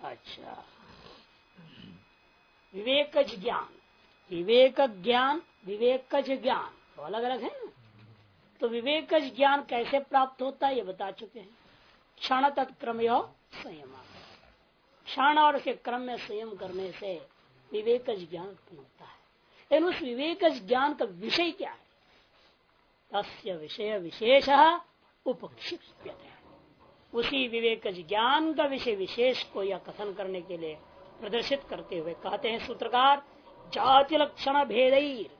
अच्छा। विवेकज ज्ञान। विवेक ज्ञान, विवेकज ज्ञान। तो अलग अलग है ना? तो विवेकज ज्ञान कैसे प्राप्त होता है, ये बता चुके हैं। क्षण तत्क्रम संयम। क्षण और उसके क्रम में संयम करने से विवेकज ज्ञान उत्पन्न होता है। लेकिन उस विवेकज ज्ञान का विषय क्या है? तस्य विषय विशेष उपक्षिप्य उसी विवेक ज्ञान का विषय विशेष को यह कथन करने के लिए प्रदर्शित करते हुए कहते हैं, सूत्रकार, जाति लक्षण भेद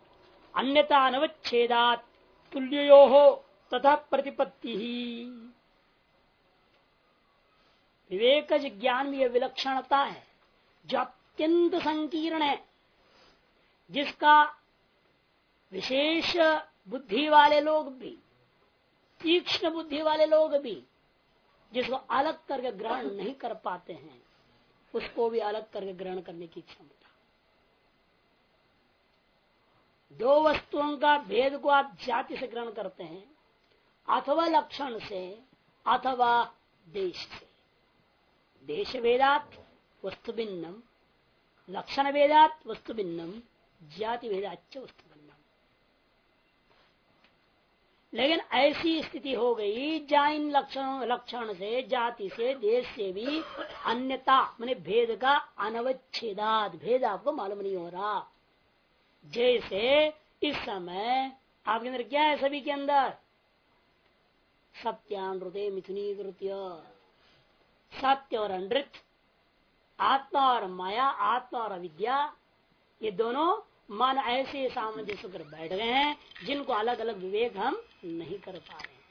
अन्यता अनवच्छेदात तुल्यो हो तथा प्रतिपत्ति। ही विवेक ज्ञान में यह विलक्षणता है, जो अत्यंत संकीर्ण है, जिसका विशेष बुद्धि वाले लोग भी, तीक्ष्ण बुद्धि वाले लोग भी जिसको अलग करके ग्रहण नहीं कर पाते हैं, उसको भी अलग करके ग्रहण करने की क्षमता दो वस्तुओं का भेद को आप जाति से ग्रहण करते हैं, अथवा लक्षण से, अथवा देश से। देश वेदात वस्तु भिन्नम। लक्षण वेदात वस्तु भिन्नम। जाति वेदाच वस्तु लेकिन ऐसी स्थिति हो गई जहाँ इन लक्षण लक्षण से, जाति से, देश से भी अन्यता, मैंने भेद का अनवच्छेदात भेद आपको मालूम नहीं हो रहा। जैसे इस समय आपके अंदर क्या है सभी के अंदर? सत्यानृदय मिथुनी कृत्य। सत्य और अनृत, आत्मा और माया, आत्मा और अविद्या, ये दोनों मन ऐसे सामंजस्य कर बैठ गए हैं जिनको अलग अलग विवेक हम नहीं कर पा रहे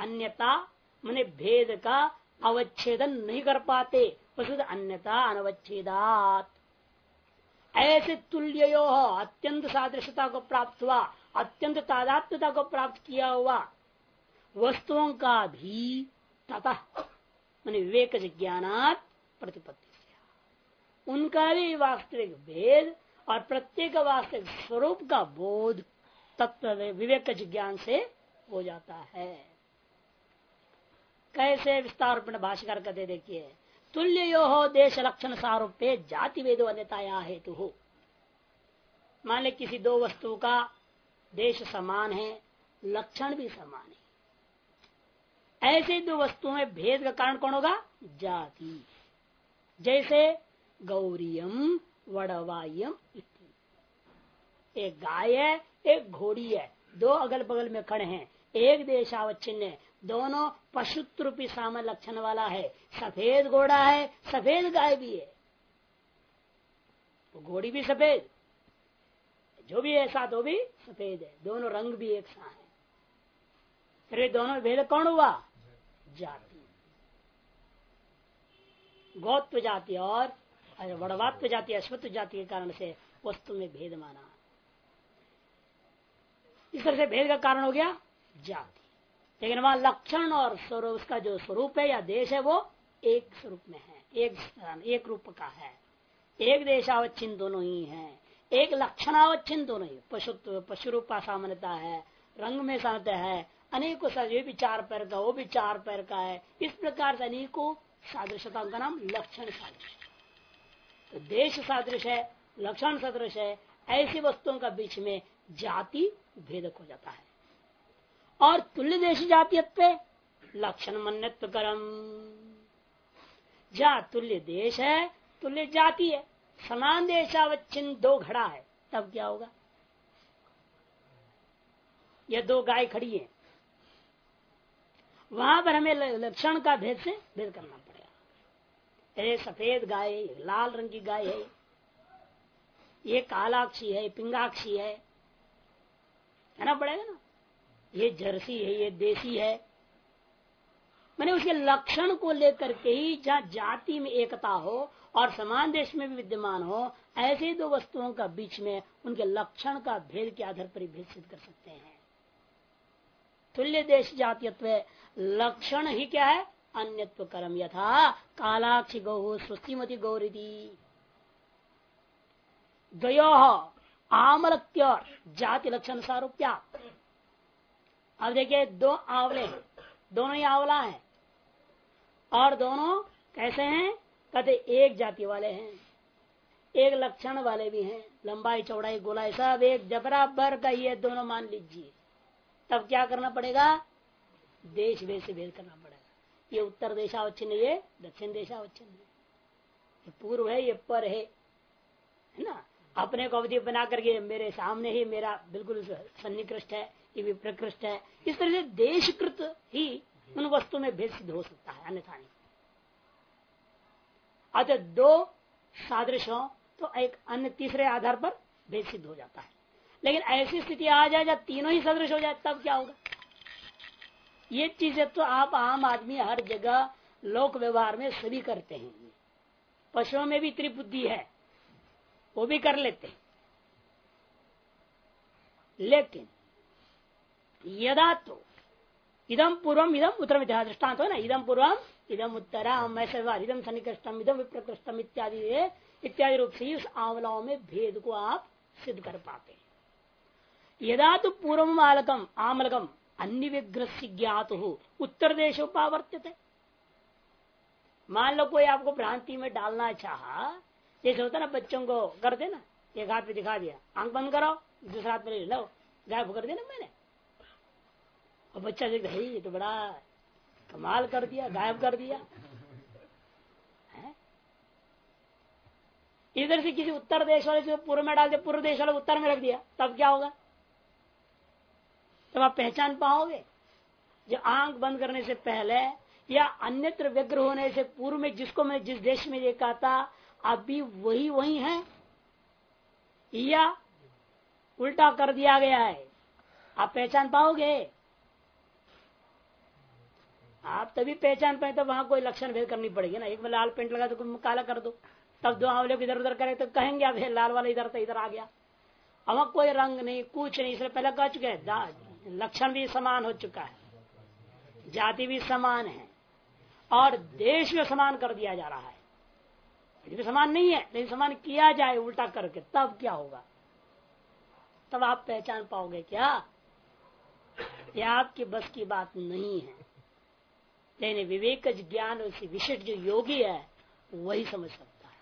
अन्यता मैंने भेद का अवच्छेदन नहीं कर पाते। अन्यता अनवच्छेदात। ऐसे तुल्य अत्यंत सादृश्यता को प्राप्त हुआ, अत्यंत तादात्मता को प्राप्त किया हुआ, वस्तुओं का भी तथा मैंने विवेक ज्ञानात प्रतिपत्ति उनका भी वास्तविक भेद और प्रत्येक वास्तविक स्वरूप का बोध तत्व विवेक ज्ञान से हो जाता है। कैसे विस्तार भाष्यकार कहते देखिए तुल्य यो हो देश लक्षण सारूप्य जाति वेदो अन्यताया हेतु। हो मान किसी दो वस्तु का देश समान है, लक्षण भी समान है। ऐसे दो वस्तुओं में भेद का कारण कौन होगा? जाति। जैसे गौरियम वड़वायम एक गाय है एक घोड़ी है, दो अगल बगल में खड़े हैं, एक देशावच्छिन्न है, दोनों पशुत्व रूपी साम लक्षण वाला है, सफ़ेद घोड़ा है, सफ़ेद गाय भी है। तो घोड़ी भी सफ़ेद, जो भी साथ वो भी सफ़ेद है, दोनों रंग भी एक सा है। फिर दोनों भेद कौन हुआ? जाति। गौत्व जाति और वड़वात्व जाति, अश्वत्व जाति के कारण से वस्तु में भेद माना। इस तरह से भेद का कारण हो गया? जाति। लेकिन वहाँ लक्षण और स्वरूप, उसका जो स्वरूप है या देश है, वो एक स्वरूप में है। एक एक रूप का है। एक देशावच्छिन्न दोनों ही है। एक लक्षणावच्छिन्न दोनों ही। पशु पशु रूप का सामान्यता है, रंग में सामता है, अनेकों ये भी चार पैर का, वो भी चार पैर का है। इस प्रकार से अनेकों सादृश्यताओं का नाम लक्षण सादृश्य। तो देश सादृश है, लक्षण सदृश है ऐसी वस्तुओं का बीच में जाति भेदक हो जाता है। और तुल्य देश जातीयत्व लक्षण मन्यत्व करम। जा तुल्य देश है, तुल्य जाति है। समान देशावच्छिन्न दो घड़ा है, तब क्या होगा? ये दो गाय खड़ी है। वहाँ पर हमें लक्षण का भेद से भेद करना पड़ेगा। ये सफ़ेद गाय, लाल रंग की गाय है। ये कालाक्षी है पिंगाक्षी है। है ना पड़ेगा ना? ये जर्सी है, ये देसी है। मैंने उसके लक्षण को लेकर के ही जहाँ जाति में एकता हो और समान देश में भी विद्यमान हो, ऐसे दो वस्तुओं का बीच में उनके लक्षण का भेद के आधार पर भेद कर सकते हैं। तुल्य देश जातीयत्व लक्षण ही क्या है? अन्यत्व कर्म। यथा कालाक्षी गौ, स्वस्तिमती गौरी द्वयो आमलत्य जाति लक्षण सारूप्या अब देखिए, दो आंवले दोनों ही आंवला है। और दोनों कैसे हैं? कहते, एक जाति वाले हैं। एक लक्षण वाले भी हैं। लंबाई, चौड़ाई, गोलाई सब एक जबरा बराबर का ये दोनों मान लीजिए। तब क्या करना पड़ेगा? देश भेद से भेद करना पड़ेगा। ये उत्तर देशावच्छिन्न, ये दक्षिण देशावच्छिन्न। ये पूर्व है, ये पर है। है ना? अपने को अवधि बना करके मेरे सामने ही मेरा बिल्कुल सन्निकृष्ट है, ये भी प्रकृष्ट है। इस तरह से देशकृत ही उन वस्तु में भेद सिद्ध हो सकता है, अन्यथा नहीं। अतः दो सादृश हो तो एक अन्य तीसरे आधार पर भेद सिद्ध हो जाता है। लेकिन ऐसी स्थिति आ जाए जब तीनों ही सदृश हो जाए, तब क्या होगा? ये चीज़ें तो आप आम आदमी हर जगह लोक व्यवहार में सभी करते हैं। पशुओं में भी इतनी बुद्धि है। वो भी कर लेते हैं। लेकिन, यदा तो इदम पूर्वम इदम उत्तर दृष्टांत हो ना? इदम पूर्वम इदम उत्तरम ऐसे इदम सन्निकृष्टम इदम विप्रकृष्टम इत्यादि इत्यादि रूप से उस आंवलाओं में भेद को आप सिद्ध कर पाते हैं। यदा तो पूर्व आलकम आमलकम अन्य विग्रह ज्ञात हो उत्तर देश उपावर्त्य मान लो कोई आपको भ्रांति में डालना चाह जैसे होता ना, बच्चों को कर देना एक हाथ में दिखा दिया, आँख बंद करो दूसरा हाथ में लो गायब कर देना मैंने। और बच्चा है, ये तो बड़ा कमाल कर दिया, गायब कर दिया। इधर से किसी उत्तर देश वाले से पूर्व में डाल दिया, पूर्व देश वाले उत्तर में रख दिया, तब क्या होगा? तब आप पहचान पाओगे, जो आँख बंद करने से पहले या अन्यत्र व्यग्र होने से पूर्व में जिसको मैं जिस देश में देखा था अभी वही वही है। या उल्टा कर दिया गया है। आप पहचान पाओगे? आप तभी पहचान पाए तो वहाँ कोई लक्षण भेद करनी पड़ेगी ना। एक में लाल पेंट लगा तो काला कर दो। तब दो आंवले इधर उधर करे तो कहेंगे, अब लाल वाला इधर तो इधर आ गया। अब कोई रंग नहीं, कुछ नहीं। इसलिए पहले कह चुके लक्षण भी समान हो चुका है। जाति भी समान है। और देश में समान कर दिया जा रहा है। यदि समान नहीं है, लेकिन समान किया जाए, उल्टा करके, तब क्या होगा? तब आप पहचान पाओगे क्या? यह आपकी बस की बात नहीं है। लेकिन विवेक ज्ञान विशिष्ट जो योगी है वही समझ सकता है।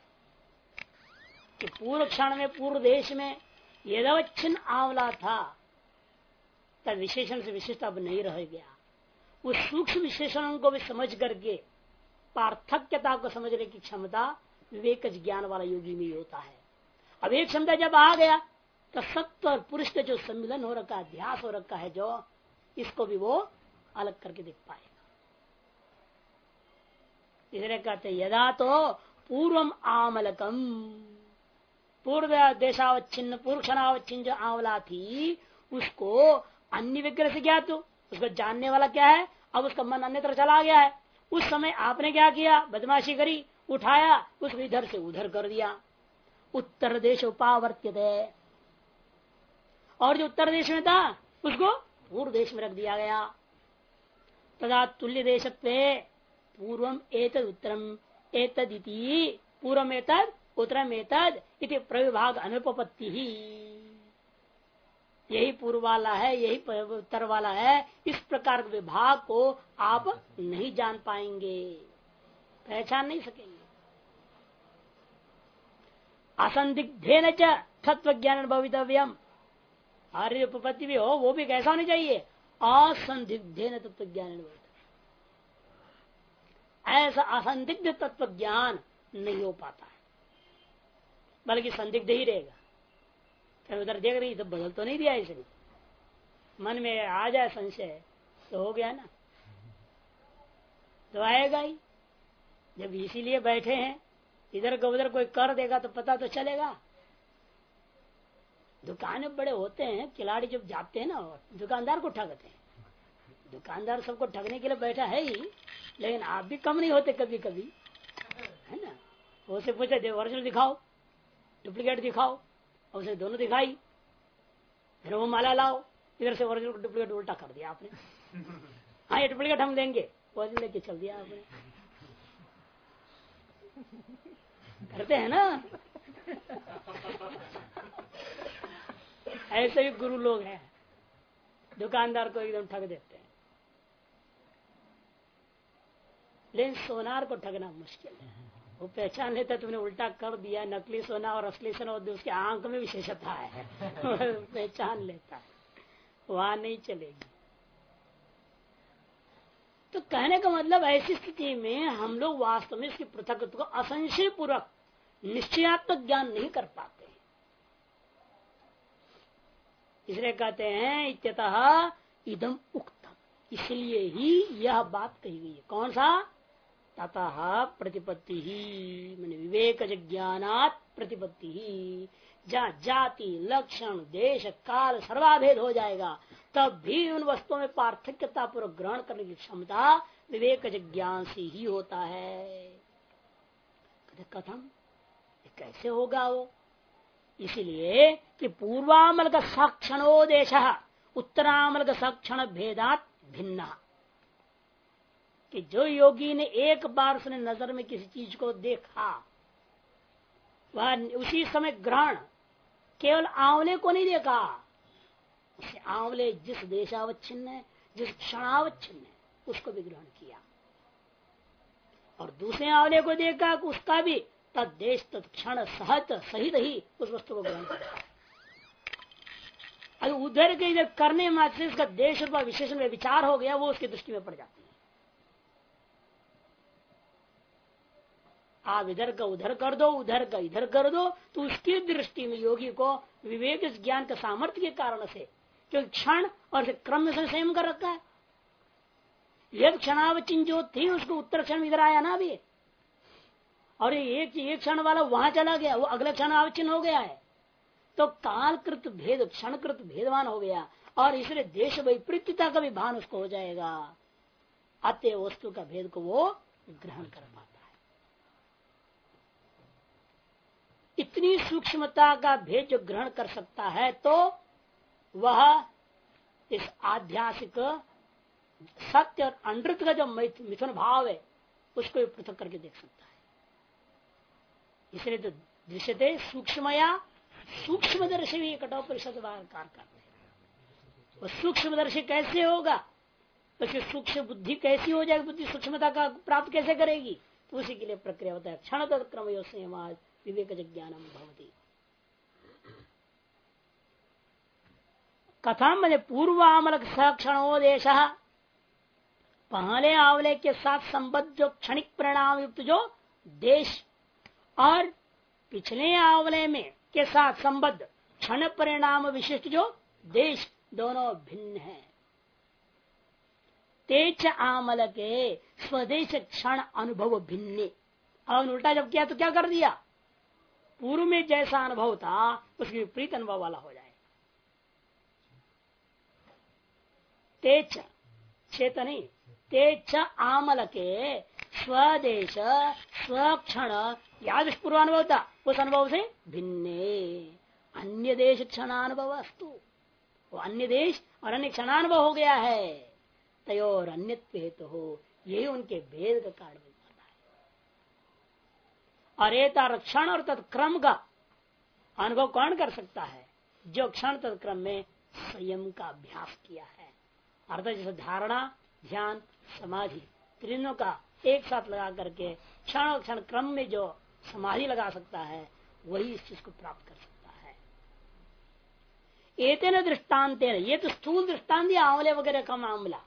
कि पूर्व क्षण में, पूर्व देश में यदवच्छिन्न आंवला था, तब विशेषण से विशिष्ट अब नहीं रह गया। उस सूक्ष्म विशेषणों को भी समझ करके, पार्थक्यता को समझने की क्षमता विवेक ज्ञान वाला योगी में होता है। अब एक क्षमता जब आ गया तो सत्व और पुरुष का जो सम्मिलन हो रखा है अध्यास हो रखा है जो, इसको भी वो अलग करके देख पाएगा। इसलिए कहते यदा तो पूर्वम आमलकम। पूर्व देशावच्छिन्न पूर्व क्षणावच्छिन्न जो आंवला थी, उसको अन्य विग्रह से क्या तो उसको जानने वाला क्या है? अब उसका मन अन्यत्र चला गया है। उस समय आपने क्या किया? बदमाशी करी। उठाया उसको इधर से उधर कर दिया। उत्तर देश उपावर्त्य और जो उत्तर देश में था, उसको पूर्व देश में रख दिया गया। तथा तुल्य देश पूर्वम एतद उत्तरम, एतद पूर्व एतद, उत्तरम एतद इति प्रविभाग अनुपत्ति ही। यही पूर्व वाला है, यही उत्तर वाला है। इस प्रकार के विभाग को आप नहीं जान पाएँगे। पहचान नहीं सकेंगे। असंदिग्धे न तत्व ज्ञान भवितव्यम। आर्य उपपत्ति भी हो, वो भी कैसा होनी चाहिए? असंदिग्धे न तत्व ज्ञान ऐसा असंदिग्ध तत्व ज्ञान नहीं हो पाता बल्कि संदिग्ध ही रहेगा। फिर उधर देख रही तो बदल तो नहीं दिया इसने मन में आ जाए संशय तो हो गया ना। तो आएगा ही। जब इसीलिए बैठे हैं इधर का उधर कोई कर देगा तो पता तो चलेगा। दुकान बड़े होते हैं खिलाड़ी जब जाते हैं ना दुकानदार को ठगते हैं। दुकानदार सबको ठगने के लिए बैठा है ही लेकिन आप भी कम नहीं होते कभी कभी है ना? उसे पूछे ओरिजिनल दिखाओ डुप्लीकेट दिखाओ और उसे दोनों दिखाई फिर वो माला लाओ इधर से ओरिजिनल डुप्लीकेट उल्टा कर दिया आपने। हाँ ये डुप्लीकेट हम देंगे ओरिजिनल लेके चल दिया आपने। करते हैं ना? ऐसे भी गुरु लोग हैं। दुकानदार को एकदम ठग देते हैं। लेकिन सोनार को ठगना मुश्किल है। वो पहचान लेता तुमने उल्टा कर दिया, नकली सोना और असली सोना, और उसके आँख में विशेषता है। पहचान लेता है। वहाँ नहीं चलेगी। तो कहने का मतलब ऐसी स्थिति में हम लोग वास्तव में इसकी पृथक को असंशय पूर्वक निश्चयात्मक ज्ञान नहीं कर पाते। इसलिए कहते हैं, इत्यतः इदम उक्तम। इसलिए ही यह बात कही गई है। कौन सा? ततः प्रतिपत्ति ही, मैंने विवेक ज्ञानात प्रतिपत्ति ही। जहाँ जाति, लक्षण, देश, काल सर्वाभेद हो जाएगा। तब भी उन वस्तुओं में पार्थक्यता पूर्वक ग्रहण करने की क्षमता विवेक ज्ञान से ही होता है, कथम? कैसे होगा वो? इसलिए कि पूर्वामल का साक्षणोदेश, उत्तरामल का साक्षण भेदात भिन्न। कि जो योगी ने एक बार उसने नज़र में किसी चीज़ को देखा, वह उसी समय ग्रहण केवल आंवले को नहीं देखा। उसे आंवले जिस देशावच्छिन्न है, जिस क्षणावच्छिन्न है, उसको भी ग्रहण किया। और दूसरे आंवले को देखा उसका भी तद देश तत्क्षण सहत सहित ही उस वस्तु को ग्रहण करता है। अगर उधर के इधर करने मात्र से उसका देश विशेषण में विचार हो गया, वो उसकी दृष्टि में पड़ जाती है। आप इधर का उधर कर दो, उधर का इधर कर दो तो उसकी दृष्टि में योगी को विवेक ज्ञान के सामर्थ्य के कारण से क्योंकि क्षण और क्रम में संयम कर रखा है। यह क्षणावचिन जो थी उसको उत्तर क्षण इधर आया ना अभी और एक एक क्षण वाला वहाँ चला गया, वो अगले क्षण आवचिन हो गया है। तो कालकृत भेद, क्षणकृत भेदवान हो गया, और इसलिए देश वैपरीत्यता का भी भान उसको हो जाएगा। अत्य वस्तु का भेद को वो ग्रहण कर पाता है। इतनी सूक्ष्मता का भेद जो ग्रहण कर सकता है तो वह इस आध्यात्मिक सत्य और अनृत का जो मिथुन भाव है, उसको भी पृथक करके देख सकता है। इसलिए तो दृश्यते सूक्ष्मया सूक्ष्मदर्शी भी कटो परिषद कार करते वो सूक्ष्मदर्शी कैसे होगा? उसकी तो सूक्ष्म बुद्धि कैसी हो जाएगी? बुद्धि सूक्ष्मता का प्राप्त कैसे करेगी? तो उसी के लिए प्रक्रिया होता है। क्षण क्रम विवेक ज्ञानम भवती। कथा मैंने पूर्वामल सक्षणोदेश पहले आंवले के साथ संबद्ध जो क्षणिक परिणाम युक्त जो देश और पिछले आवले में के साथ संबद्ध क्षण परिणाम विशिष्ट जो देश दोनों भिन्न है। तेज आमल के स्वदेश क्षण अनुभव भिन्न। और उल्टा जब किया तो क्या कर दिया? पूर्व में जैसा अनुभव था, उसके विपरीत अनुभव वाला हो जाए। तेज चेतनी तेज आमल के स्वदेश, स्वक्षण याद पूर्वानुभव था उस अनुभव से भिन्न। अन्य देश क्षणानुभव अस्तु वो अन्य देश और अन्य क्षणानुभव हो गया है। तयोर अन्य हेतु हो यही उनके भेद का कारण और एक और तत्क्रम का अनुभव कौन कर सकता है? जो क्षण तत्क्रम में संयम का अभ्यास किया है। अर्थात जैसे धारणा, ध्यान, समाधि तीनों का एक साथ लगा करके क्षण क्षण क्रम में जो समाधि लगा सकता है, वही इस चीज़ को प्राप्त कर सकता है। एतेन दृष्टांत ये तो स्थूल दृष्टांत आंवले वगैरह का मामला।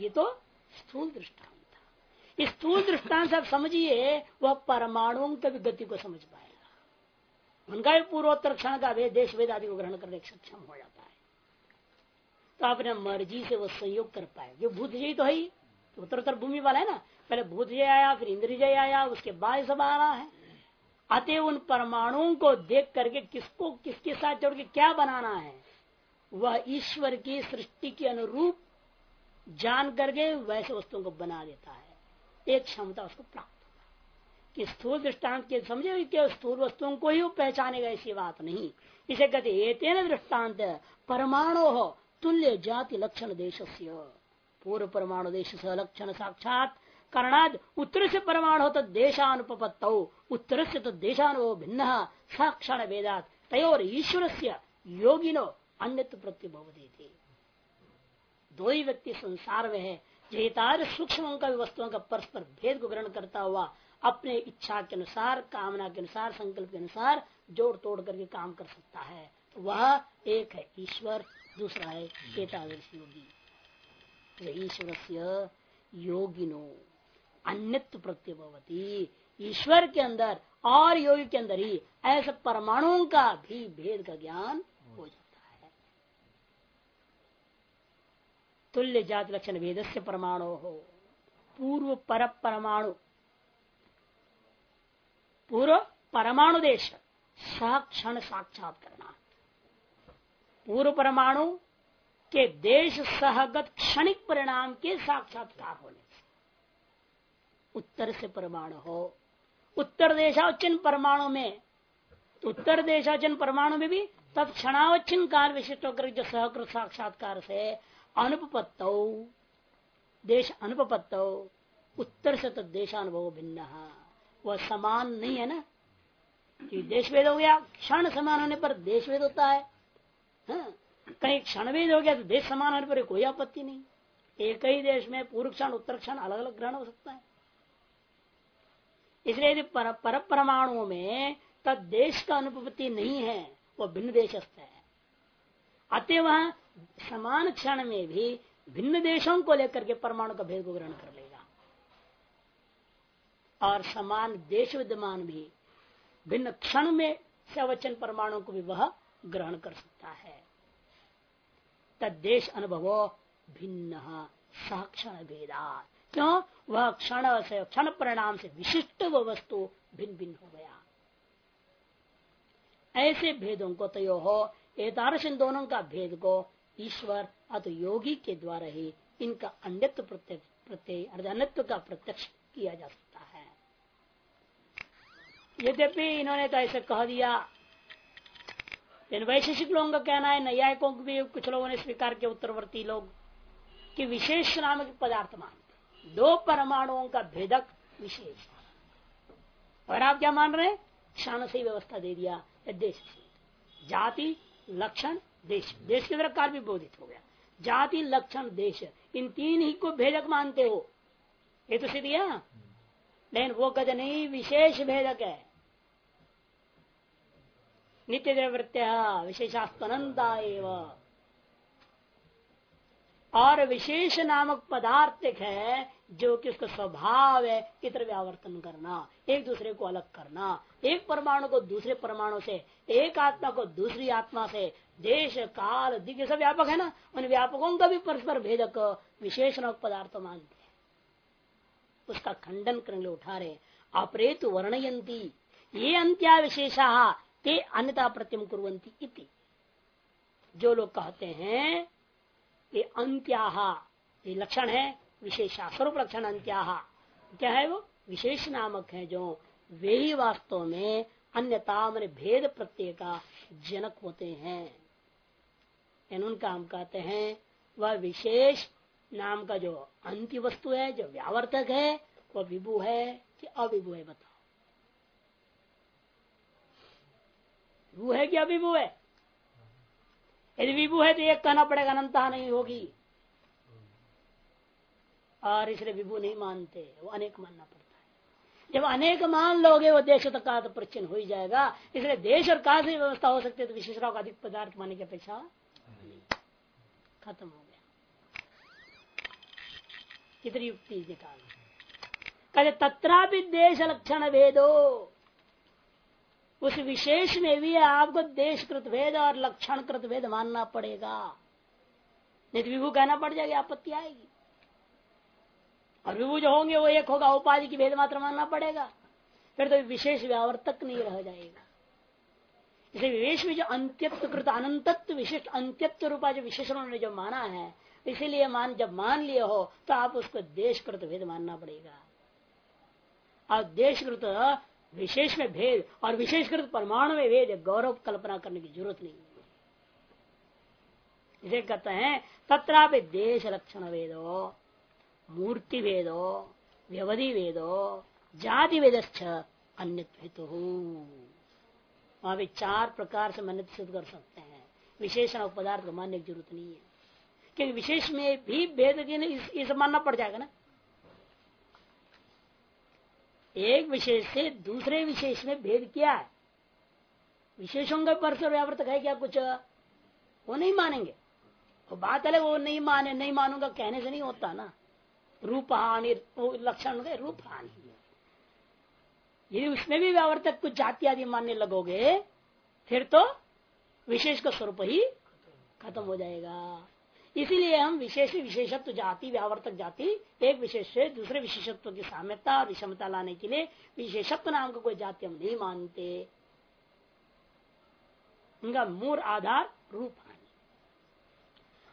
ये तो स्थूल दृष्टांत इस स्थूल दृष्टांत से आप समझिए, वह परमाणुओं की गति को समझ पाएगा। उनका भी पूर्वोत्तर क्षण का वेद, देश वेद आदि को ग्रहण करने सक्षम हो जाता है। तो अपने मर्ज़ी से वो संयोग कर पाए। जो भूत जय तो है ही। तो उत्तर उत्तर भूमि वाला है ना? पहले भूत जय आया, फिर इंद्र जय आया, उसके बाद सब आ रहा है। अतः उन परमाणुओं को देख करके किसको, किसके साथ जोड़ के क्या बनाना है? वह ईश्वर की सृष्टि के अनुरूप जान करके वैसे वस्तुओं को बना देता है। एक क्षमता उसको प्राप्त कि स्थूल दृष्टांत के, समझे कि स्थूल वस्तुओं को ही पहचानेगा ऐसी बात नहीं। इसे कहते एतेन दृष्टांत परमाणु हो तुल्य जाति लक्षण देश पूर्व परमाणु देश से लक्षण साक्षात, करणाद उत्तर से परमाणु तो देशानुपत्त उत्तर से तो देशानुभव भिन्न साक्षण वेदात। तयोर ईश्वर से योगिनो अन्य प्रत्युभव देते दो ही व्यक्ति संसार में है जेतार सूक्ष्म का वस्तुओं का परस्पर भेद को ग्रहण करता हुआ अपने इच्छा के अनुसार, कामना के अनुसार, संकल्प के अनुसार जोड़ तोड़ करके काम कर सकता है। वह एक है ईश्वर, दूसरा है एतादृश योगी। ईश्वर से योगिनो, अन्यत्व प्रत्यभवती। ईश्वर के अंदर और योगी के अंदर ही ऐसे परमाणुओं का भी भेद का ज्ञान हो जाता है। तुल्य जात लक्षण भेद से परमाणु हो। पूर्व पर परमाणु, पूर्व परमाणु देश साक्षण साक्षात करना। पूर्व परमाणु के देश सहगत क्षणिक परिणाम के साक्षात्कार होने से। उत्तर से परमाणु हो। उत्तर देशावचिन परमाणु में। तो उत्तर देशाचन परमाणु में भी तब क्षणावचिन काल विशिष्ट होकर जो सहकृत साक्षात्कार से अनुपत्त देश अनुपत्त उत्तर से तब देशानुभव भिन्न वह समान नहीं है ना? कि देश वेद हो गया, क्षण समान होने पर देश वेद होता है। हाँ? कहीं क्षण वेद हो गया तो देश समान होने पर कोई आपत्ति नहीं। एक ही देश में पूर्व क्षण उत्तर क्षण अलग अलग ग्रहण हो सकता है। इसलिए यदि पर, पर परमाणुओं में तद देश का अनुपत्ति नहीं है वह भिन्न देशस्थ है। अतः वह समान क्षण में भी भिन्न देशों को लेकर के परमाणु का भेद को ग्रहण कर लेगा। और समान देश विद्यमान भी भिन्न क्षण में से अवचन परमाणु को भी वह ग्रहण कर सकता है। तदेश अनुभव भिन्न साक्षण भेदा क्यों? वह क्षण से क्षण परिणाम से विशिष्ट वह वस्तु भिन्न भिन्न हो गया। ऐसे भेदों को तय हो एतारश इन दोनों का भेद को ईश्वर अत योगी के द्वारा ही इनका अन्यत्व प्रत्यक्ष, प्रत्यय अन्यत्व का प्रत्यक्ष किया जा सकता है। यद्यपि इन्होंने तो ऐसे कह दिया इन वैशेषिक लोगों का कहना है, न्यायिकों को भी कुछ लोगों ने स्वीकार किया, उत्तरवर्ती लोग, कि विशेष नामक पदार्थ मानते दो परमाणुओं का भेदक विशेष और आप क्या मान रहे क्षण से व्यवस्था दे दिया देश से। जाति, लक्षण, देश। देश के तरफ़ भी बोधित हो गया। जाति, लक्षण, देश। इन तीन ही को भेदक मानते हो। ये तो सिद्ध है लेकिन वो कहते नहीं, विशेष भेदक है। नित्य देवृत्य विशेषास्तनंता और विशेष नामक पदार्थ है, जो कि उसका स्वभाव है, इतर व्यावर्तन करना, एक दूसरे को अलग करना, एक परमाणु को दूसरे परमाणु से, एक आत्मा को दूसरी आत्मा से, देश, काल दिग्ग सब व्यापक है ना? उन व्यापकों का भी परस्पर भेदक विशेष नामक पदार्थ मानते हैं। उसका खंडन करने उठा रहे अपरेतु वर्णयंती ये अंत्या विशेषा ते अन्यता प्रतिम इति। जो लोग कहते हैं, ये अंत्याह ये लक्षण है, विशेषा, स्वरूप लक्षण अंत्याह क्या है वो? विशेष नामक है जो वे ही वास्तव में अन्यता मन भेद प्रत्यय का जनक होते हैं। उनका हम कहते हैं, वह विशेष नाम का जो अंत्य वस्तु है, जो व्यावर्तक है, वह विभु है कि अविभु है, बताओ। विभु है कि अभिभू है? यदि विभु है तो एक कहना पड़ेगा, अनंता नहीं होगी। और इसलिए विभु नहीं मानते, वो अनेक मानना पड़ता है। जब अनेक मान लोगे, वो देश तक का तो हो ही जाएगा। इसलिए देश और काल से व्यवस्था हो सकती है तो विशेषराव का अधिक पदार्थ मानने की अपेक्षा खत्म हो गया। कितनी युक्ति निकाल। कहते तत्रा भी देश लक्षण भेदो। उस विशेष में भी आपको देश कृत भेद और लक्षण कृत भेद मानना पड़ेगा। नहीं तो विभू कहना पड़ जाएगी, आपत्ति आएगी। और विभू जो होंगे, वो एक होगा, उपाधि की भेद मात्र मानना पड़ेगा। फिर तो विशेष व्यावर्तक नहीं रह जाएगा। इसे विवेश में जो अंत्यत्व कृत, अनंतत्व विशिष्ट, अंत्यत्व रूपा जो विशेषण ने जो माना है, इसीलिए मान, जब मान लिए हो तो आप उसको देशकृत भेद मानना पड़ेगा। और देशकृत विशेष में भेद और विशेषकृत परमाणु में भेद गौरव कल्पना करने की ज़रूरत नहीं इसे कहते हैं तथा देश लक्षण वेदो मूर्ति वेदो व्यवधि वेदो जाति वेदस्थ अन्य वहाँ भी चार प्रकार से मान्य सिद्ध कर सकते हैं। विशेषण पदार्थ को मानने की ज़रूरत नहीं है। क्योंकि विशेष में भी भेद इस, इस मानना पड़ जाएगा ना? एक विशेष से दूसरे विशेष में भेद क्या है। विशेषों का परस्पर व्यावर्तक है क्या कुछ? वो नहीं मानेंगे। वो बात अलग, वो नहीं माने, नहीं मानूँगा कहने से नहीं होता ना। रूप हानि लक्षण रूप हानि यदि उसमें भी व्यावर्तक कुछ जाति आदि मानने लगोगे, फिर तो विशेष का स्वरूप ही खत्म हो जाएगा। इसीलिए हम विशेष विशेषत्व जाति व्यावर्तक जाति एक विशेष से दूसरे विशेषत्व की साम्यता और विषमता लाने के लिए विशेषत्व नाम का कोई जाति हम नहीं मानते उनका मूल आधार रूप हानि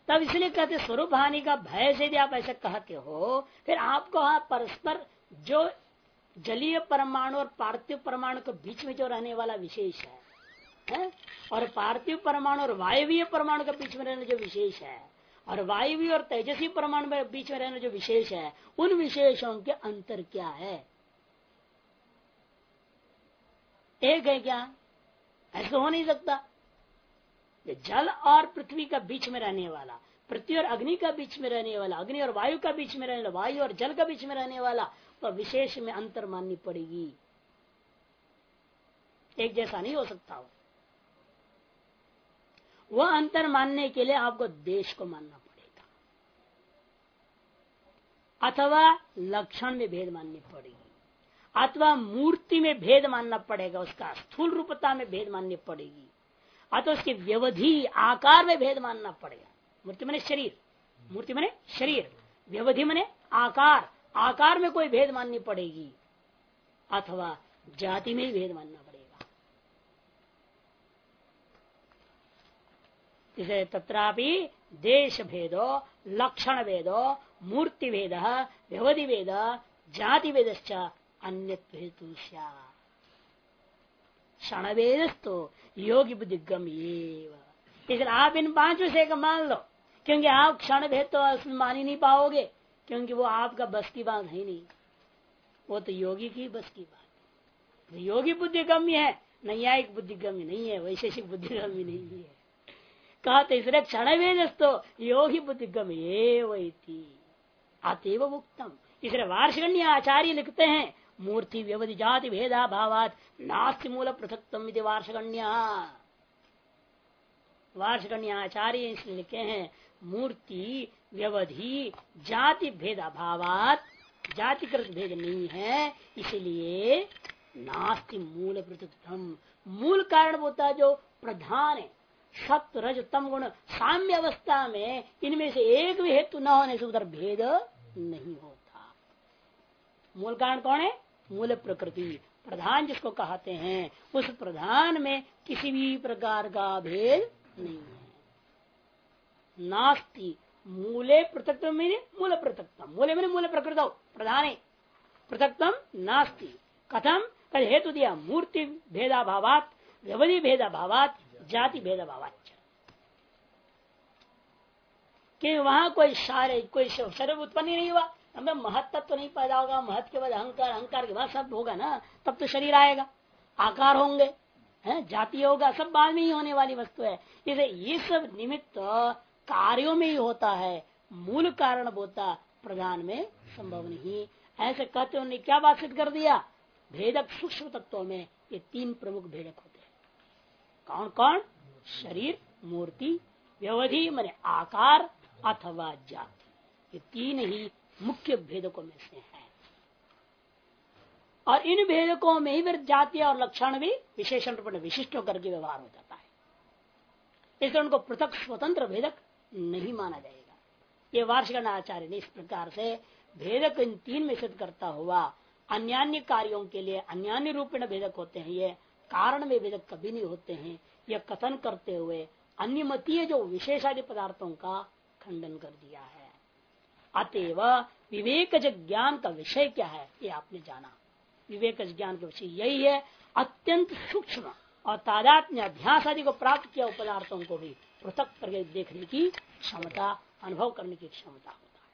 तब इसलिए कहते स्वरूप हानि का भय से यदि आप ऐसा कहते हो फिर आपको हाँ परस्पर जो जलीय परमाणु और पार्थिव परमाणु के बीच में जो रहने वाला विशेष है, है? और पार्थिव परमाणु और वायवीय परमाणु के बीच में रहने जो विशेष है और वायु और तेजस्वी परमाणु में बीच में रहने जो विशेष है, उन विशेषों के अंतर क्या है? एक है क्या? ऐसा हो नहीं सकता। जल और पृथ्वी का बीच में रहने वाला, पृथ्वी और अग्नि का बीच में रहने वाला, अग्नि और वायु का बीच में रहने वाला, वायु और जल का बीच में रहने वाला तो विशेष में अंतर माननी पड़ेगी। एक जैसा नहीं हो सकता हो। वह अंतर मानने के लिए आपको देश को मानना पड़ेगा। अथवा लक्षण में भेद माननी पड़ेगी। अथवा मूर्ति में भेद मानना पड़ेगा, उसका स्थूल रूपता में भेद माननी पड़ेगी। अथवा उसकी व्यवधि, आकार में भेद मानना पड़ेगा। मूर्ति मने शरीर। मूर्ति मने शरीर। व्यवधि मने आकार। आकार में कोई भेद माननी पड़ेगी। अथवा जाति में ही भेद मानना पड़ेगा। इसे तथापि देश भेदो लक्षण भेदो मूर्ति भेद व्यवधि भेद जाति भेद अन्य हेतु क्षण भेदस्तो योगी बुद्धि गम इसलिए आप इन पाँचों से मान लो, क्योंकि आप क्षण भेद तो मान ही नहीं पाओगे, क्योंकि वो आपका बस की बात है नहीं। वो तो योगी की बस की बात है। योगी बुद्धि गम्य है, नैयायिक बुद्धि गम्य नहीं है, वैशेषिक बुद्धि गम्य नहीं है। कहा तीसरे क्षण वेदस्तो योगी बुद्धिगम ये अतएव मुक्तम। तीसरे वार्षिकन्य आचार्य लिखते हैं, मूर्ति व्यवधि जाति भेदा भावात नास्ति मूल पृथकत्म वार्षिकन्या वार्षिकन्य आचार्य इसलिए लिखे हैं, मूर्ति व्यवधि जाति भेदा भावात जातिकृत भेद नहीं है, इसलिए नास्ति मूल पृथकत्म। मूल कारण होता जो प्रधान है। सत्य रज तम गुण। साम्य अवस्था में इनमें से एक भी हेतु न होने से उधर भेद नहीं होता। मूल कारण कौन है? मूल प्रकृति। प्रधान जिसको कहते हैं, उस प्रधान में किसी भी प्रकार का भेद नहीं है। नास्ति। मूले पृथक मूल पृथकतम। मूले मैंने मूल प्रकृत प्रधान पृथकतम नास्ति। कथम? हेतु दिया। मूर्ति भेदा भावात व्यवधि भेदा भावात जाति भेद भावाच कि वहाँ कोई शारीरिक कोई शरीर उत्पन्न नहीं हुआ हमें महत्व तो नहीं पैदा होगा, महत्व के बाद अहंकार अहंकार के बाद सब होगा ना, तब तो शरीर आएगा। आकार होंगे, है, जाति होगा, सब बाद में ही होने वाली वस्तु है। इसे, ये सब निमित्त कार्यों में ही होता है, मूल कारण होता प्रधान में संभव नहीं। ऐसे कहते उन्होंने क्या बात कर दिया? भेदक सूक्ष्म तत्वों में, ये तीन प्रमुख भेदक होते कौन कौन? शरीर, मूर्ति, व्यवधि, मैंने आकार अथवा जाति। ये तीन ही मुख्य भेदकों में से है। और इन भेदकों में ही फिर जाति और लक्षण भी विशेषण रूप में विशिष्ट होकर के व्यवहार हो जाता है। इसलिए उनको पृथक स्वतंत्र भेदक नहीं माना जाएगा। ये वार्षिक आचार्य ने इस प्रकार से भेदक इन तीन में सिद्ध करता हुआ अन्य कार्यों के लिए अन्य रूप में भेदक होते हैं ये कारण में भेदक कभी नहीं होते हैं, यह कथन करते हुए अन्य मतीय जो विशेषादि पदार्थों का खंडन कर दिया है। अतएव विवेक ज्ञान का विषय क्या है, ये आपने जाना। विवेक ज्ञान का विषय यही है, अत्यंत सूक्ष्म और तादात्म्य अध्यास आदि को प्राप्त किया पदार्थों को भी पृथक करके देखने की क्षमता, अनुभव करने की क्षमता होता है।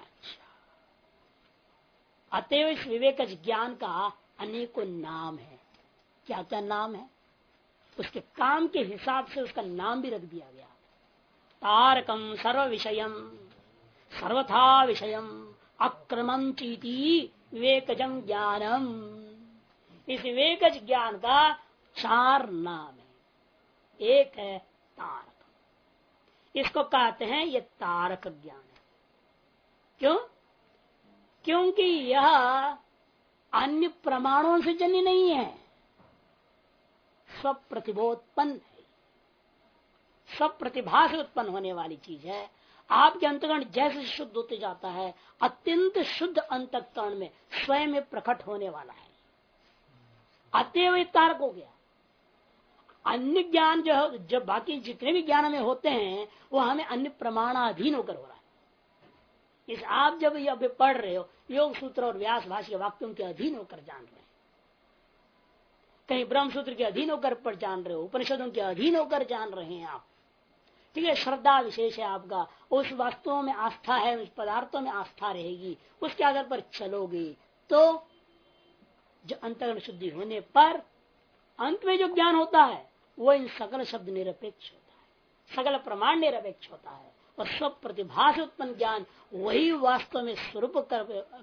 अच्छा। अतएव इस विवेक ज्ञान का अनेकों नाम है। क्या क्या नाम है? उसके काम के हिसाब से उसका नाम भी रख दिया गया। तारकम सर्व विषय सर्वथा विषय अक्रमम चीति विवेकजम ज्ञानम। इस विवेकज ज्ञान का चार नाम है। एक है तारक। इसको कहते हैं ये तारक ज्ञान। है क्यों? क्योंकि यह अन्य प्रमाणों से जन्य नहीं है। सब प्रतिभोत्पन्न है। सब प्रतिभा से उत्पन्न होने वाली चीज़ है। आपके अंतकरण जैसे शुद्ध होते जाता है, अत्यंत शुद्ध अंतकरण में स्वयं में प्रकट होने वाला है। अतएव तारक हो गया। अन्य ज्ञान जो जब बाकी जितने भी ज्ञान हमें होते हैं, वो हमें अन्य प्रमाणाधीन होकर हो रहा है। इस आप जब ये अभी पढ़ रहे हो, योग सूत्र और व्यास भाषी वाक्यों के अधीन होकर जान रहे हैं। कहीं ब्रह्म सूत्र के अधीन होकर जान रहे हो, उपनिषदों के अधीन होकर जान रहे हैं आप। ठीक है, श्रद्धा विशेष है आपका, उस वस्तुओं में आस्था है, उस पदार्थों में आस्था रहेगी, उसके आधार पर चलोगे तो जो अंतरण शुद्धि होने पर अंत में जो ज्ञान होता है, वो इन सकल शब्द निरपेक्ष होता है, सकल प्रमाण निरपेक्ष होता है। और सब प्रतिभा से उत्पन्न ज्ञान वही वास्तव में स्वरूप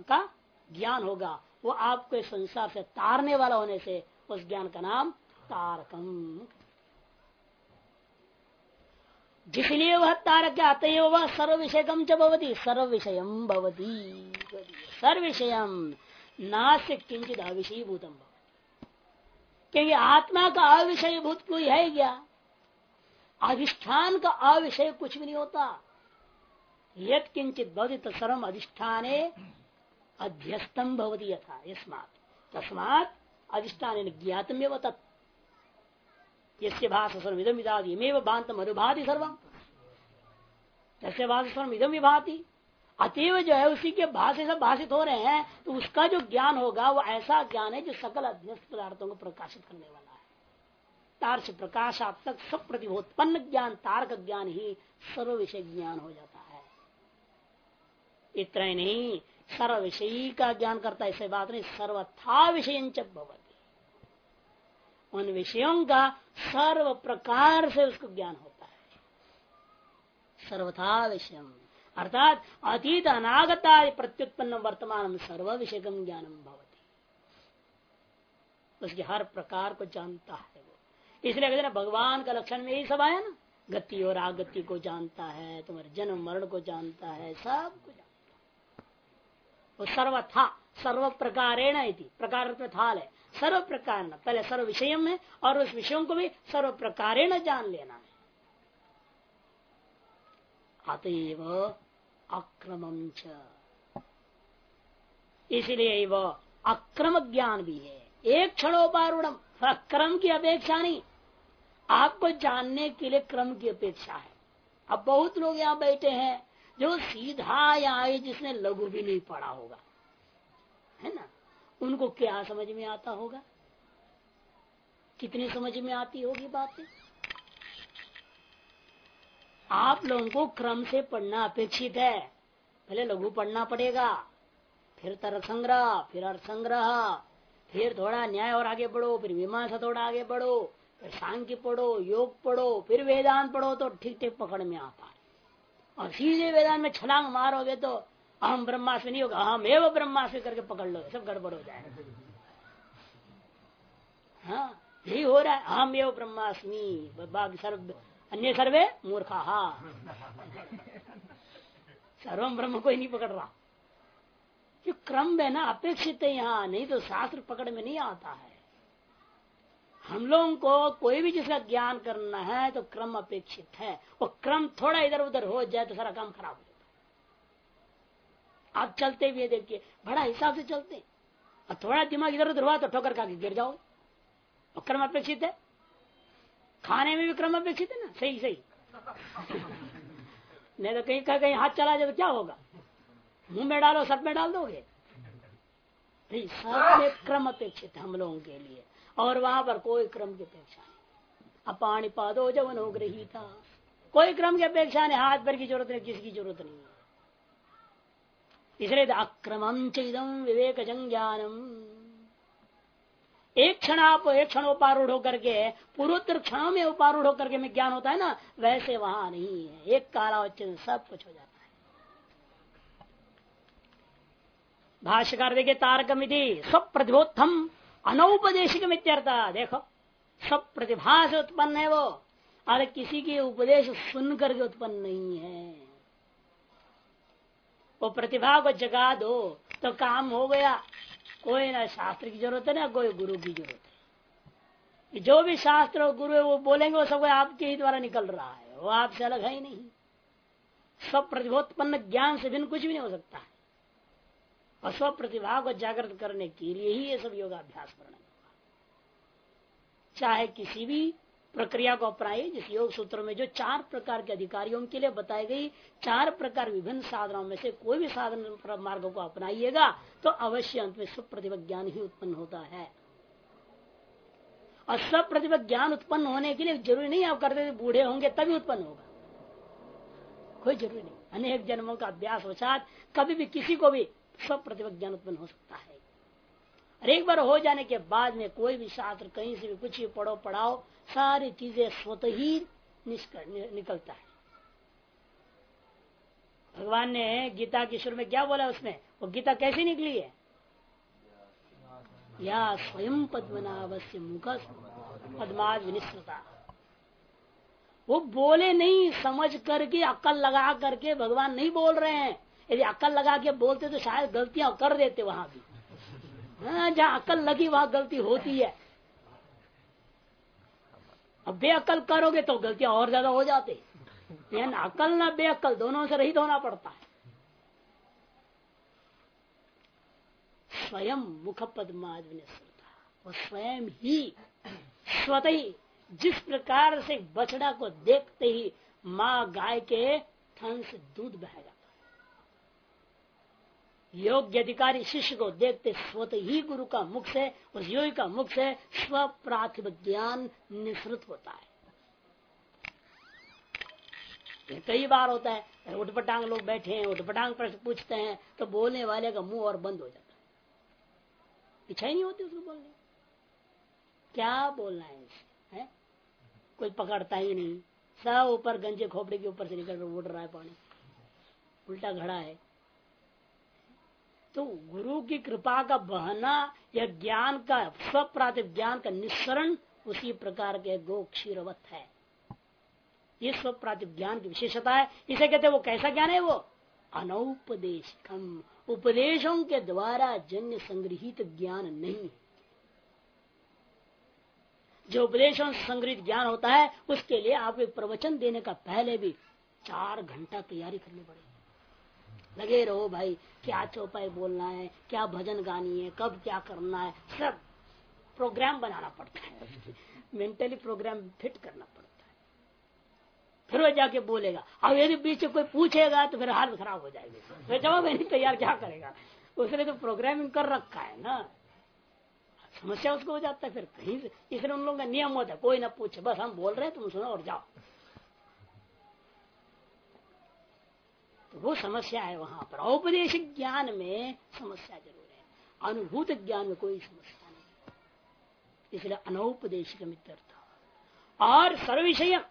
का ज्ञान होगा। वो आपको संसार से तारने वाला होने से उस ज्ञान का नाम तारकम। जिसलिए वह तारक आते वह सर्व विषय कम च भवती। सर्व विषय भवती। सर्व विषय नास्य किंचित अविषय भूतम क्योंकि आत्मा का अविषय भूत कोई है क्या? अधिष्ठान का अविषय कुछ भी नहीं होता। यद किंचित भवती तत्सर्व अधिष्ठान अध्यस्तम भवती यथा, यस्मात। तस्मात अधिष्ठान ज्ञातमेव तत्। यस्य भाष सर्विदम इमेव बांतम अनुभाति सर्वम। तस्य भाष सर्व इदम विभाति। अतएव जो है उसी के भाषे से भाषित हो रहे हैं तो उसका जो ज्ञान होगा, वो ऐसा ज्ञान है जो सकल अध्यस्त पदार्थों को प्रकाशित करने वाला तार से सब प्रतिभोत्पन्न ज्ञान, तारक ज्ञान ही सर्व विषय ज्ञान हो जाता है। इतना ही नहीं सर्व विषयी का ज्ञान करता है, ऐसे बात नहीं, सर्वथा विषय उन विषयों का सर्व प्रकार से उसको ज्ञान होता है। सर्वथा विषय। अर्थात अतीत अनागता प्रत्युत्पन्न वर्तमान सर्व विषय ज्ञानम भवती। उसके हर प्रकार को जानता है। इसलिए कहते ना, भगवान का लक्षण में यही सब आया ना। गति और आगति को जानता है, तुम्हारे जन्म मरण को जानता है, सबको जानता है। वो सर्व प्रकारेण प्रकार थाल है। सर्व प्रकार पहले सर्व विषय में और उस विषयों को भी सर्व प्रकारेण जान लेना है। अतएव अक्रमम इसलिए वह अक्रम ज्ञान भी है। एक क्षणोपारूढ़ अक्रम की अपेक्षा नहीं। आपको जानने के लिए क्रम की अपेक्षा है। अब बहुत लोग यहाँ बैठे हैं जो सीधा आए जिसने लघु भी नहीं पढ़ा होगा। है ना? उनको क्या समझ में आता होगा? कितनी समझ में आती होगी बातें? आप लोगों को क्रम से पढ़ना अपेक्षित है। पहले लघु पढ़ना पड़ेगा, फिर तर्क संग्रह फिर अर्थ संग्रह फिर थोड़ा न्याय और आगे बढ़ो, फिर मीमांसा थोड़ा आगे बढ़ो, फिर सांख्य पढ़ो, योग पढ़ो, फिर वेदांत पढ़ो तो ठीक ठीक पकड़ में आता है और सीधे वेदांत में छलांग मारोगे तो अहम ब्रह्मास्मि नहीं होगा अहम एवं ब्रह्मास्मि करके पकड़ लो, सब गड़बड़ हो जाएगा। हाँ यही हो रहा है अहम एवं ब्रह्मास्मि बाकी सर्व, अन्य सर्वे मूर्खा। सर्वम ब्रह्म कोई नहीं पकड़ रहा। जो क्रम है ना अपेक्षित है यहाँ, नहीं तो शास्त्र पकड़ में नहीं आता है। हम लोगों को कोई भी जिसका ज्ञान करना है तो क्रम अपेक्षित है। वो क्रम थोड़ा इधर उधर हो जाए तो सारा काम खराब हो जाता आप चलते हुए देखिए, बड़ा हिसाब से चलते और थोड़ा दिमाग इधर उधर हुआ तो ठोकर खा के गिर जाओ और क्रम अपेक्षित है? खाने में भी क्रम अपेक्षित है ना? सही सही। नहीं तो कहीं कहीं हाथ चला जाए तो क्या होगा? मुँह में डालो सब में डाल दोगे? सब में क्रम अपेक्षित हम लोगों के लिए। और वहाँ पर कोई क्रम की अपेक्षा नहीं। अपाणी पादो जवन हो ग्रही था कोई क्रम की अपेक्षा नहीं हाथ भर की ज़रूरत नहीं किसी की ज़रूरत नहीं है। इसलिए अक्रमम चेदम विवेक ज्ञानम एक क्षण आप एक क्षण उपारूढ़ होकर के पूर्वोत्तर क्षणों में उपारूढ़ होकर के में ज्ञान होता है ना वैसे वहाँ नहीं है। एक कालावचन सब कुछ हो जाता है। भाष्यकार देखे तारकमिति सब प्रतिभोत्थम अनौपदेशिक देखो सब प्रतिभा से उत्पन्न है वो। अरे किसी के उपदेश सुन करके उत्पन्न नहीं है। वो प्रतिभा को जगा दो तो काम हो गया। कोई ना शास्त्र की ज़रूरत है ना, कोई गुरु की ज़रूरत है। जो भी शास्त्र और गुरु है, वो बोलेंगे, वो सब आपके ही द्वारा निकल रहा है। वो आपसे अलग है ही नहीं। सब प्रतिभोत्पन्न ज्ञान से भिन्न कुछ भी नहीं हो सकता। है और स्व प्रतिभा को जागृत करने के लिए ही ये सब योगाभ्यास करना होगा चाहे किसी भी प्रक्रिया को अपनाइए जिस योग सूत्र में जो चार प्रकार के अधिकारियों के लिए बताई गई चार प्रकार विभिन्न साधनों में से कोई भी साधन मार्ग को अपनाइएगा तो अवश्य अंत में सुप्रतिभा ज्ञान ही उत्पन्न होता है। और सब प्रतिभा ज्ञान उत्पन्न होने के लिए ज़रूरी नहीं आप करते बूढ़े होंगे तभी उत्पन्न होगा। कोई ज़रूरी नहीं। अनेक जन्मों का अभ्यास वसात, कभी भी किसी को भी सब प्रतिभा ज्ञान उत्पन्न हो सकता है। और एक बार हो जाने के बाद में कोई भी शास्त्र, कहीं से भी कुछ भी पढ़ो, पढ़ाओ, सारी चीज़ें स्वतः ही निकलता है। भगवान ने गीता के शुरू में क्या बोला उसमें वो गीता कैसे निकली है? या स्वयं पद्मनाभस्य मुख विनिश्रता वो बोले नहीं, समझ करके अक्ल लगा करके भगवान नहीं बोल रहे हैं। यदि अक्ल लगा के बोलते तो शायद गलतियाँ कर देते वहाँ भी। जहाँ जहाँ अकल लगी वहाँ गलती होती है। अब बेअकल करोगे तो गलतियाँ और ज़्यादा हो जाती। यानी अकल ना बेअकल दोनों से रहित होना पड़ता है। स्वयं मुख पद्मादि वो स्वयं ही स्वतः ही जिस प्रकार से बछड़ा को देखते ही माँ गाय के थन से दूध बहेगा। योग्य अधिकारी शिष्य को देखते स्वत ही गुरु का मुख से उस योगी का मुख से स्व प्राथिव ज्ञान निश्रित होता है। कई बार होता है उठपटांग लोग बैठे हैं उठपटांग प्रश्न पूछते हैं तो बोलने वाले का मुँह और बंद हो जाता है। इच्छा ही नहीं होती उसको बोलने। क्या बोलना है इसे, है? कोई पकड़ता ही नहीं। सब ऊपर गंजे खोपड़े के ऊपर से निकल कर उड़ रहा है पानी। उल्टा घड़ा है। तो गुरु की कृपा का बहना या ज्ञान का स्वप्रातिप ज्ञान का निस्सरण उसी प्रकार के गो क्षीरवत है। ये स्वप्रातिप ज्ञान की विशेषता है। इसे कहते वो कैसा ज्ञान है वो? अनौपदेशकम। उपदेशों के द्वारा जन्य संग्रहित ज्ञान नहीं जो उपदेशों संग्रहित ज्ञान होता है, उसके लिए आप प्रवचन देने का पहले भी चार घंटा तैयारी करनी पड़ेगी। लगे रहो भाई, क्या चौपाई बोलना है, क्या भजन गानी है, कब क्या करना है, सब प्रोग्राम बनाना पड़ता है। मेंटली प्रोग्राम फिट करना पड़ता है। फिर वो जाके बोलेगा, अब यदि बीच कोई पूछेगा तो फिर हाल खराब हो जाएगी। फिर जवाब, नहीं तैयार क्या करेगा? उसने तो प्रोग्रामिंग कर रखा है ना। समस्या उसको हो जाता है फिर कहीं से इसलिए उन लोगों का नियम होता है, कोई ना पूछे, बस हम बोल रहे हैं, तुम सुनो और जाओ। वो समस्या है वहाँ पर। औपदेश ज्ञान में समस्या ज़रूर है। अनुभूत ज्ञान में कोई समस्या नहीं। इसलिए अनौपदेशिक मित्यर्थ। और सर्विषय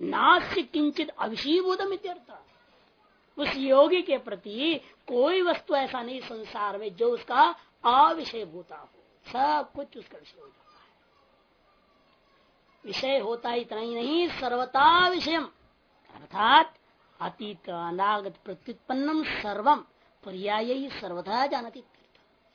नास्य किंचित अविषीभूत मित्यर्थ उस योगी के प्रति कोई वस्तु ऐसा नहीं संसार में जो उसका अविषय भूता हो। सब कुछ उसका विषय हो जाता है। विषय होता इतना ही नहीं सर्वता विषय अर्थात अतीत अनागत प्रत्युत्पन्नम सर्वम पर्याय सर्वथा जानती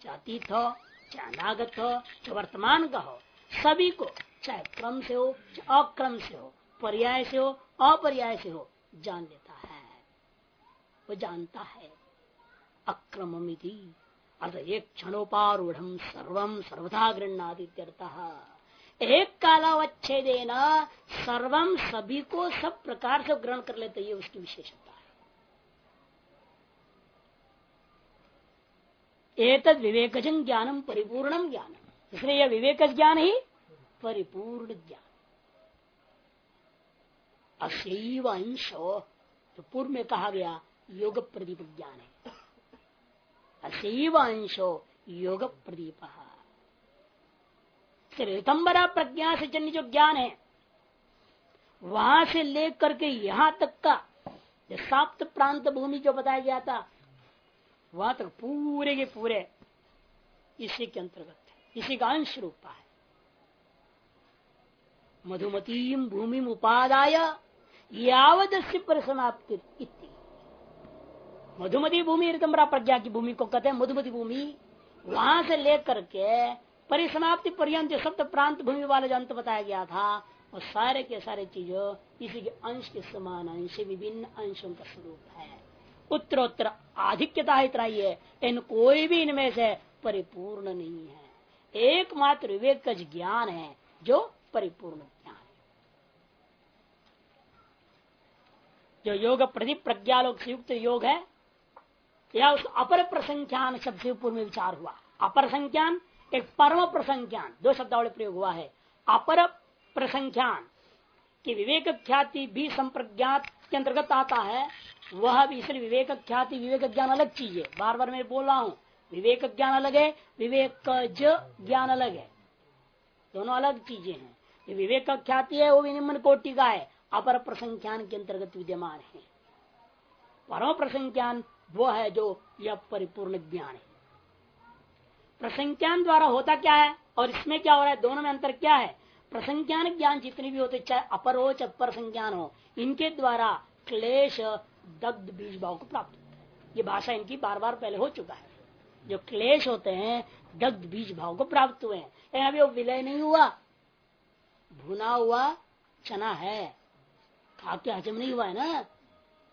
अतीत हो चाहे अनागत हो चाहे वर्तमान का हो सभी को चाहे क्रम से हो। चाहे अक्रम से हो पर्याय से हो अपर्याय से हो जान लेता है वो जानता है अक्रमिति अर्थ एक क्षणोपारूढ़ सर्वम सर्वथा गृहणादी एक कालावच्छेदेन सर्वम सभी को सब प्रकार से ग्रहण कर लेते ये उसकी विशेषता है। एक विवेकजन ज्ञानम परिपूर्णम ज्ञानम इसलिए यह विवेक ज्ञान ही परिपूर्ण ज्ञान। अशैव अंश, जो पूर्व में कहा गया, योग प्रदीप ज्ञान है। अशैव अंशो, योग प्रदीप। रितंबरा प्रज्ञा से जन्य जो ज्ञान है, वहाँ से लेकर के यहाँ तक का साप्त प्रांत भूमि जो बताया गया था, वहाँ तक पूरे के पूरे इसी के अंतर्गत इसी का अंश रूपा है। मधुमती भूमि उपादाय यावत पर समाप्ति मधुमती भूमि ऋतम्बरा प्रज्ञा की भूमि को कहते हैं, मधुमती भूमि वहाँ से लेकर के परिसमाप्ति पर्यंत जो सप्त प्रांत भूमि वाले जो अंत बताया गया था, वो सारे के सारे चीज़ों इसी के अंश के समान अंश विभिन्न अंशों का स्वरूप है। उत्तरोत्तर आधिक्यता इतना ही है इन कोई भी इनमें से परिपूर्ण नहीं है। एकमात्र विवेक का ज्ञान है, जो परिपूर्ण ज्ञान है। जो योग प्रति प्रज्ञालोक से युक्त योग है, या उस अपर प्रसंख्यान शब्द पूर्व में विचार हुआ। अपर संख्यान एक परम प्रसंख्यान, दो शब्दावली प्रयोग हुआ है अपर प्रसंख्यान, की विवेक ख्याति भी संप्रज्ञात के अंतर्गत आता है, वह भी इसलिए विवेक ख्याति, विवेक ज्ञान अलग चीज़ है। बार बार मैं बोल रहा हूँ, विवेक ज्ञान अलग है, विवेक ज्ञान अलग है। दोनों अलग चीज़ें हैं। विवेक ख्याति है, वो भी निम्न कोटि का है अपर प्रसंख्यान के अंतर्गत विद्यमान है। परम प्रसंख्यान वो है जो यह परिपूर्ण ज्ञान है। प्रसंख्यान द्वारा होता क्या है और इसमें क्या हो रहा है? दोनों में अंतर क्या है? प्रसंख्यान ज्ञान जितने भी होते, चाहे अपर हो चाहे अपर संज्ञान हो, इनके द्वारा क्लेश, दग्ध, बीज भाव को प्राप्त होता है। ये भाषा इनकी बार बार पहले हो चुका है। जो क्लेश होते हैं, दग्ध, बीज भाव को प्राप्त हुए हैं। अभी वो विलय नहीं हुआ। भुना हुआ चना है। खा के हजम नहीं हुआ है ना?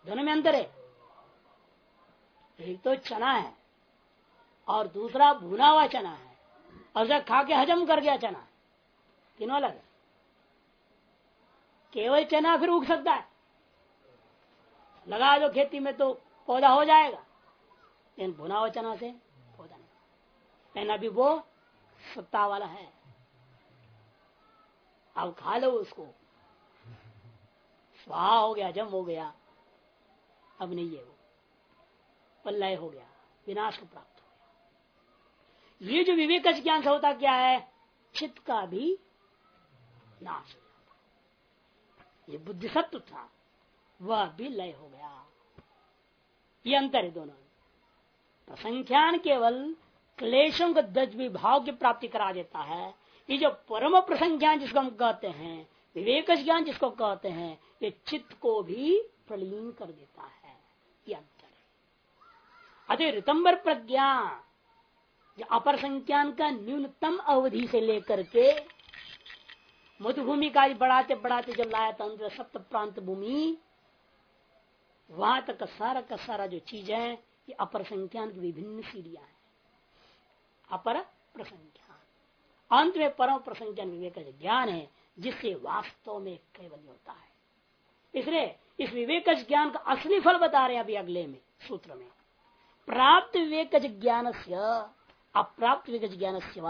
दोनों में अंतर है। एक तो चना है। और दूसरा भुना हुआ चना है। और जब खा के हजम कर गया चना। तीनों अलग केवल चना फिर उग सकता है। लगा दो खेती में तो पौधा हो जाएगा। लेकिन भुना हुआ चना से पौधा नहीं। लेकिन अभी वो सत्ता वाला है। अब खा लो उसको। स्वाहा हो गया, जम हो गया। अब नहीं है वो। पल्लय हो गया। विनाश को प्राप्त ये जो विवेक ज्ञान से होता क्या है? चित्त का भी नाश ये बुद्धि सत्व था, वह भी लय हो गया। ये अंतर है दोनों। प्रसंख्यान केवल क्लेशों को दज विभाव की प्राप्ति करा देता है। ये जो परम प्रसंख्यान जिसको हम कहते हैं, विवेक ज्ञान जिसको कहते हैं, ये चित्त को भी प्रलीन कर देता है। ये अंतर है। अतः ऋतंबर प्रज्ञा अपर संख्यान का न्यूनतम अवधि से लेकर के मधुभूमि का बढ़ाते बढ़ाते जब लाया तंत्र सप्त प्रांत भूमि, वहाँ तक सारा का सारा जो चीज़ है, ये अपर संख्यान की विभिन्न सीढ़ियाँ है। अपर प्रसंख्यान। अंत में परम प्रसंख्यान विवेक ज्ञान है, जिससे वास्तव में कैवल्य होता है। इसलिए इस विवेक ज्ञान का असली फल बता रहे हैं अभी अगले में, सूत्र में। प्राप्त विवेक ज्ञान से अप्राप्त विवेक ज्ञान से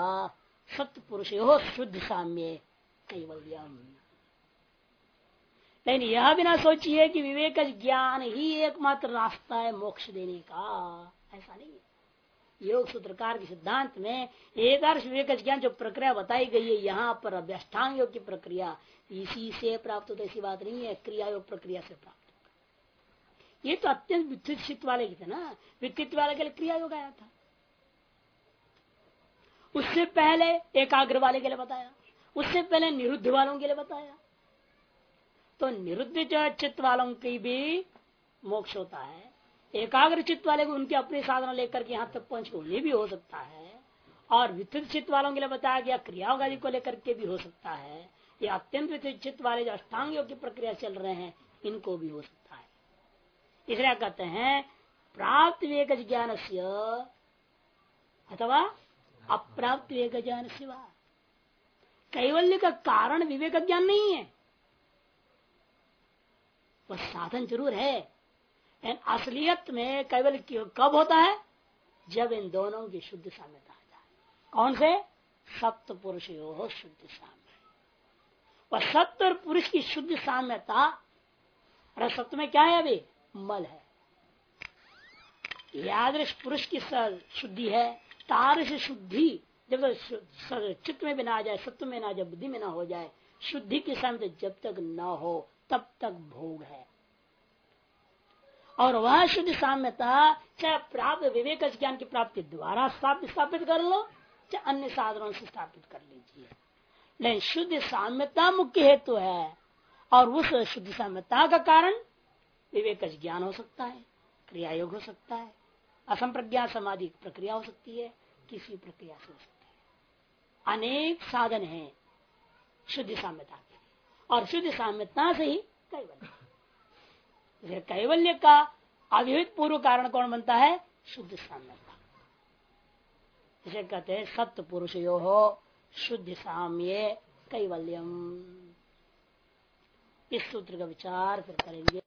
सत्य पुरुष हो शुद्ध साम्य कैवल्यम। लेकिन यह भी ना सोचिए कि विवेक ज्ञान ही एकमात्र रास्ता है मोक्ष देने का, ऐसा नहीं है। योग सूत्रकार के सिद्धांत में एक विवेक ज्ञान जो प्रक्रिया बताई गई है, यहाँ पर अभ्यष्टांग योग की प्रक्रिया इसी से प्राप्त होता ऐसी बात नहीं है, क्रिया योग प्रक्रिया से प्राप्त ये तो अत्यंत विकसित वाले के थे ना, विकसित वाले के लिए क्रिया योग आया था। उससे पहले एकाग्र वाले के लिए बताया। उससे पहले निरुद्ध वालों के लिए बताया। तो निरुद्ध चित्त वालों की भी मोक्ष होता है। एकाग्र चित्त वाले को उनके अपने साधना लेकर के यहाँ तक पहुँच उन्हें भी हो सकता है। और विद्युत चित्त वालों के लिए बताया गया क्रियाओं को लेकर के भी हो सकता है। ये अत्यंत विद्युत चित्त वाले जो अष्टांग योग की प्रक्रिया चल रहे हैं, इनको भी हो सकता है। इसलिए कहते हैं, प्राप्त विवेक ज्ञान से अथवा अप्राप्त विवेक ज्ञान सिवा कैवल्य का कारण विवेक ज्ञान नहीं है। वह साधन ज़रूर है असलियत में कैवल्य कब होता है? जब इन दोनों की शुद्ध साम्यता आ जाए। कौन से? सप्त पुरुष हो शुद्ध साम्य। वह सत्य और पुरुष की शुद्ध साम्यता अरे सत्य में क्या है अभी? मल है। यादृश पुरुष की शुद्धि है। तारस शुद्धि, जब चित्त में भी ना आ जाए, सत्व में ना जाए, बुद्धि में ना हो जाए, शुद्धि के सामने जब तक न हो, तब तक भोग है। और वह शुद्ध साम्यता, चाहे प्राप्त विवेक ज्ञान की प्राप्ति द्वारा स्थापित कर लो, चाहे अन्य साधनों से स्थापित कर लीजिए। लेकिन शुद्ध साम्यता मुख्य हेतु तो है, और उस शुद्ध साम्यता का कारण विवेक ज्ञान हो सकता है क्रिया योग हो सकता है। असंप्रज्ञा समाधि प्रक्रिया हो सकती है, किसी प्रक्रिया से हो सकती है। अनेक साधन हैं शुद्ध साम्यता के और शुद्ध साम्यता से ही कैवल्य। कैवल्य का अभिहित पूर्व कारण कौन बनता है? शुद्ध साम्यता। इसे कहते हैं, सत्य पुरुष यो हो, शुद्ध साम्य कैवल्यम। इस सूत्र का विचार फिर करेंगे।